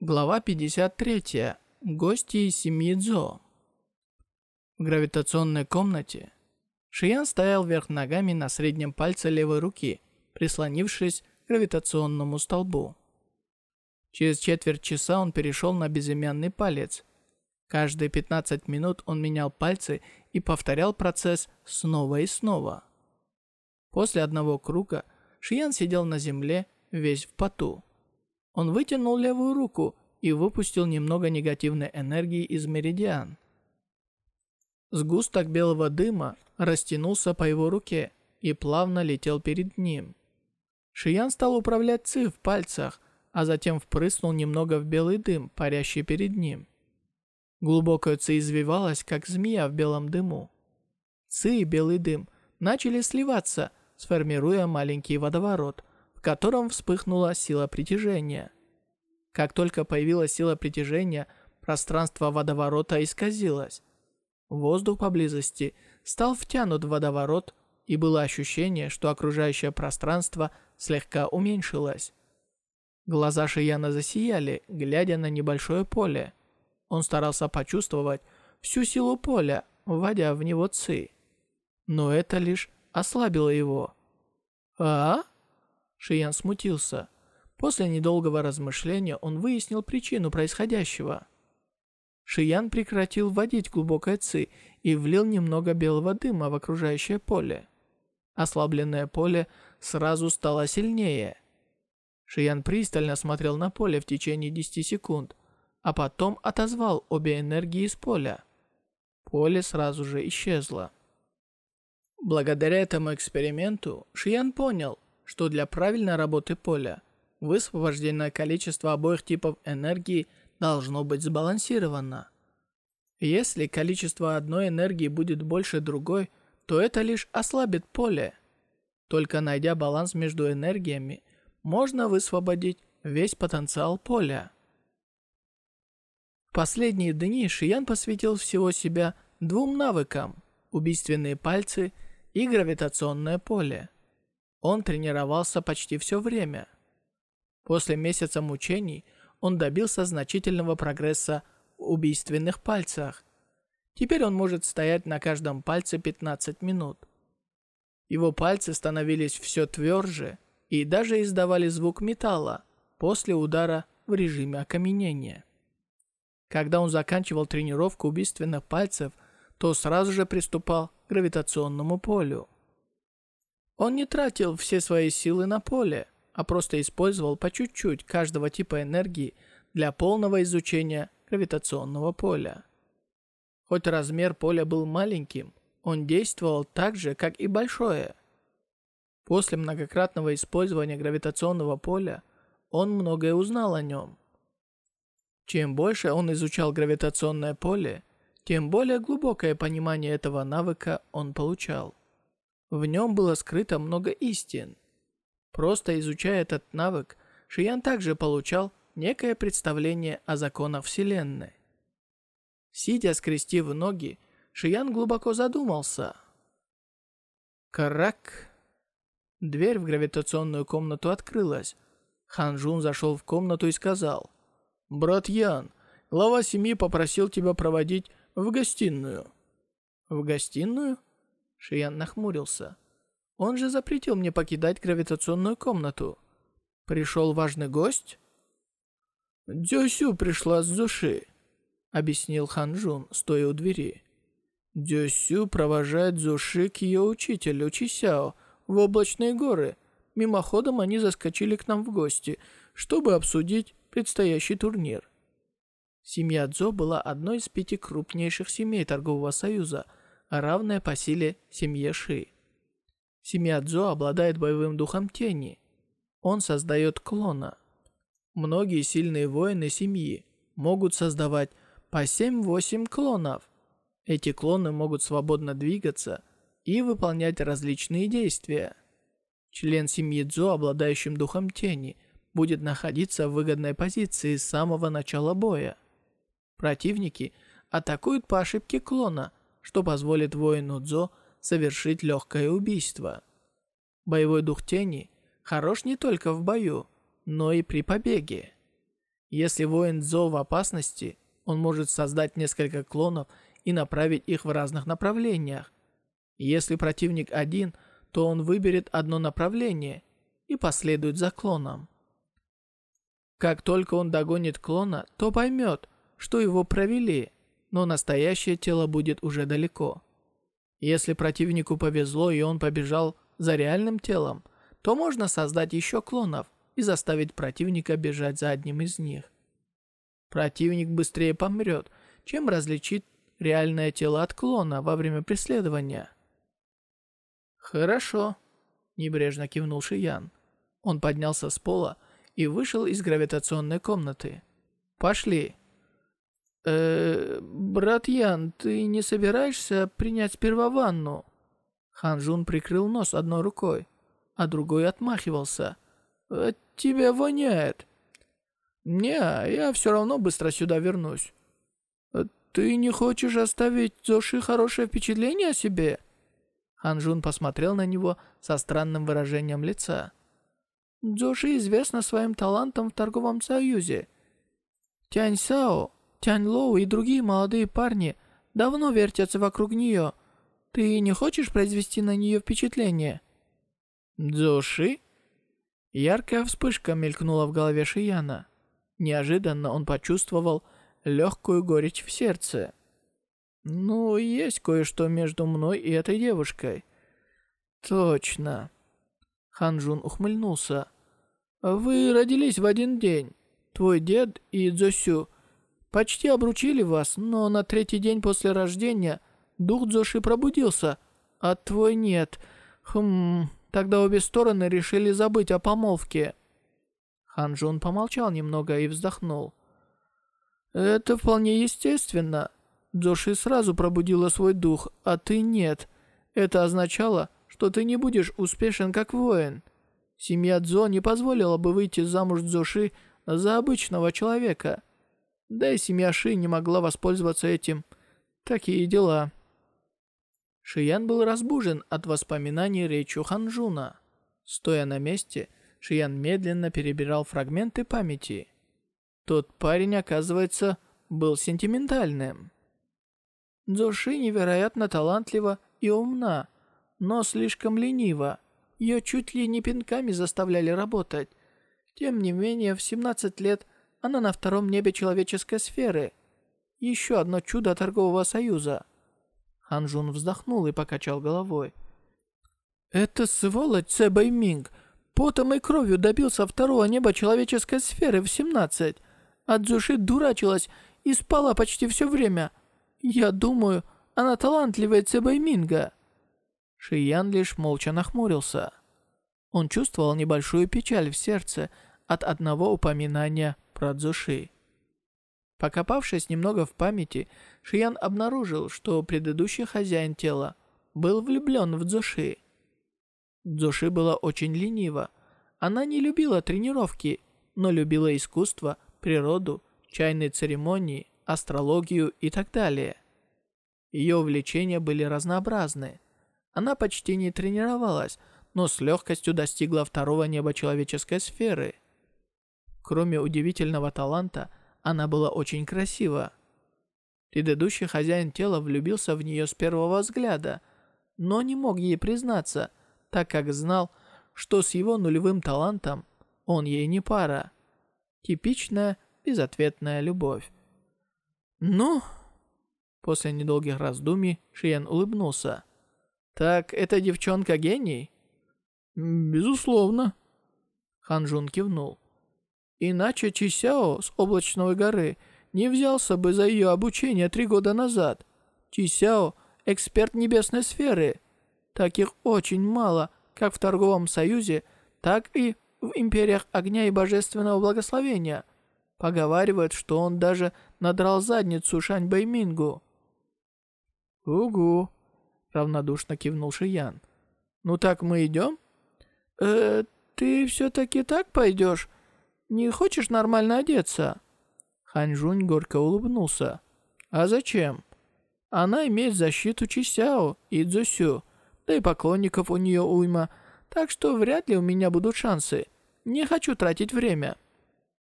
Глава 53. Гости из семьи Дзо. В гравитационной комнате Шиян стоял вверх ногами на среднем пальце левой руки, прислонившись к гравитационному столбу. Через четверть часа он перешел на безымянный палец. Каждые 15 минут он менял пальцы и повторял процесс снова и снова. После одного круга Шиян сидел на земле, весь в поту. Он вытянул левую руку и выпустил немного негативной энергии из меридиан. Сгусток белого дыма растянулся по его руке и плавно летел перед ним. Шиян стал управлять ци в пальцах, а затем впрыснул немного в белый дым, парящий перед ним. Глубокая ци извивалась, как змея в белом дыму. Ци и белый дым начали сливаться, сформируя маленький водоворот, в котором вспыхнула сила притяжения. Как только появилась сила притяжения, пространство водоворота исказилось. Воздух поблизости стал втянут в водоворот, и было ощущение, что окружающее пространство слегка уменьшилось. Глаза Шияна засияли, глядя на небольшое поле. Он старался почувствовать всю силу поля, вводя в него ци. Но это лишь ослабило его. «А?» Шиян смутился. После недолгого размышления он выяснил причину происходящего. Шиян прекратил вводить глубокое ци и влил немного белого дыма в окружающее поле. Ослабленное поле сразу стало сильнее. Шиян пристально смотрел на поле в течение 10 секунд, а потом отозвал обе энергии из поля. Поле сразу же исчезло. Благодаря этому эксперименту Шиян понял, что для правильной работы поля высвобожденное количество обоих типов энергии должно быть сбалансировано. Если количество одной энергии будет больше другой, то это лишь ослабит поле. Только найдя баланс между энергиями, можно высвободить весь потенциал поля. В последние дни Шиян посвятил всего себя двум навыкам – убийственные пальцы – и гравитационное поле. Он тренировался почти все время. После месяца мучений он добился значительного прогресса в убийственных пальцах. Теперь он может стоять на каждом пальце 15 минут. Его пальцы становились все тверже и даже издавали звук металла после удара в режиме окаменения. Когда он заканчивал тренировку убийственных пальцев, то сразу же приступал гравитационному полю. Он не тратил все свои силы на поле, а просто использовал по чуть-чуть каждого типа энергии для полного изучения гравитационного поля. Хоть размер поля был маленьким, он действовал так же, как и большое. После многократного использования гравитационного поля, он многое узнал о нем. Чем больше он изучал гравитационное поле, тем более глубокое понимание этого навыка он получал. В нем было скрыто много истин. Просто изучая этот навык, Шиян также получал некое представление о законах Вселенной. Сидя скрестив ноги, Шиян глубоко задумался. Карак. Дверь в гравитационную комнату открылась. Хан Жун зашел в комнату и сказал, «Брат Ян, глава семьи попросил тебя проводить в гостиную». «В гостиную?» Шиян нахмурился. «Он же запретил мне покидать гравитационную комнату. Пришел важный гость?» «Дзюсю пришла с души», — объяснил Хан Джун, стоя у двери. «Дзюсю провожает Зуши к ее учителю Чисяо в облачные горы. Мимоходом они заскочили к нам в гости, чтобы обсудить предстоящий турнир. Семья Цзо была одной из пяти крупнейших семей торгового союза, равная по силе семье Ши. Семья Цзо обладает боевым духом тени. Он создает клона. Многие сильные воины семьи могут создавать по 7-8 клонов. Эти клоны могут свободно двигаться и выполнять различные действия. Член семьи Цзо, обладающим духом тени, будет находиться в выгодной позиции с самого начала боя. Противники атакуют по ошибке клона, что позволит воину Дзо совершить легкое убийство. Боевой дух тени хорош не только в бою, но и при побеге. Если воин Цзо в опасности, он может создать несколько клонов и направить их в разных направлениях. Если противник один, то он выберет одно направление и последует за клоном. Как только он догонит клона, то поймет, что его провели, но настоящее тело будет уже далеко. Если противнику повезло и он побежал за реальным телом, то можно создать еще клонов и заставить противника бежать за одним из них. Противник быстрее помрет, чем различит реальное тело от клона во время преследования. «Хорошо», — небрежно кивнул Шиян. Он поднялся с пола и вышел из гравитационной комнаты. «Пошли». «Э, брат Ян, ты не собираешься принять сперва ванну?» Ханжун прикрыл нос одной рукой, а другой отмахивался. «От тебя воняет». «Не, я все равно быстро сюда вернусь». «Э, «Ты не хочешь оставить Зоши хорошее впечатление о себе?» Ханжун посмотрел на него со странным выражением лица. «Зоши известна своим талантом в торговом союзе. Тянь Сао Тянь Лоу и другие молодые парни давно вертятся вокруг нее. Ты не хочешь произвести на нее впечатление?» «Дзоши?» Яркая вспышка мелькнула в голове Шияна. Неожиданно он почувствовал легкую горечь в сердце. «Ну, есть кое-что между мной и этой девушкой». «Точно». Ханжун ухмыльнулся. «Вы родились в один день. Твой дед и Дзосю Почти обручили вас, но на третий день после рождения дух Дзоши пробудился, а твой нет. Хм, тогда обе стороны решили забыть о помолвке». Ханжун помолчал немного и вздохнул. «Это вполне естественно. Дзоши сразу пробудила свой дух, а ты нет. Это означало, что ты не будешь успешен как воин. Семья Дзо не позволила бы выйти замуж Дзоши за обычного человека». Да и семья Ши не могла воспользоваться этим. Такие дела. Шиян был разбужен от воспоминаний речи Ханжуна. Стоя на месте, Шиян медленно перебирал фрагменты памяти. Тот парень, оказывается, был сентиментальным. Дзоши невероятно талантлива и умна, но слишком ленива. Ее чуть ли не пинками заставляли работать. Тем не менее, в 17 лет – она на втором небе человеческой сферы. Еще одно чудо торгового союза. Ханжун вздохнул и покачал головой. «Это сволочь Цэ Бэйминг потом и кровью добился второго неба человеческой сферы в 17. А Цзуши дурачилась и спала почти все время. Я думаю, она талантливая Цэ Бэйминга». Шиян лишь молча нахмурился. Он чувствовал небольшую печаль в сердце от одного упоминания про Цзуши. Покопавшись немного в памяти, Шиян обнаружил, что предыдущий хозяин тела был влюблен в Цзуши. Цзуши была очень ленива. Она не любила тренировки, но любила искусство, природу, чайные церемонии, астрологию и так далее. Ее увлечения были разнообразны. Она почти не тренировалась, но с легкостью достигла второго неба человеческой сферы – Кроме удивительного таланта, она была очень красива. Предыдущий хозяин тела влюбился в нее с первого взгляда, но не мог ей признаться, так как знал, что с его нулевым талантом он ей не пара. Типичная безответная любовь. «Ну?» После недолгих раздумий Шиен улыбнулся. «Так эта девчонка гений?» «Безусловно». Ханжун кивнул. Иначе Чисяо с Облачной горы не взялся бы за ее обучение три года назад. Чисяо – эксперт небесной сферы. Таких очень мало, как в торговом союзе, так и в империях огня и божественного благословения. Поговаривают, что он даже надрал задницу Шань Бэймингу. «Угу», — равнодушно кивнул Шиян. «Ну так мы идем?» «Э, ты все-таки так пойдешь?» Не хочешь нормально одеться?» Ханьжунь горько улыбнулся. «А зачем?» «Она имеет защиту Чисяо и Цзусю, да и поклонников у нее уйма, так что вряд ли у меня будут шансы. Не хочу тратить время».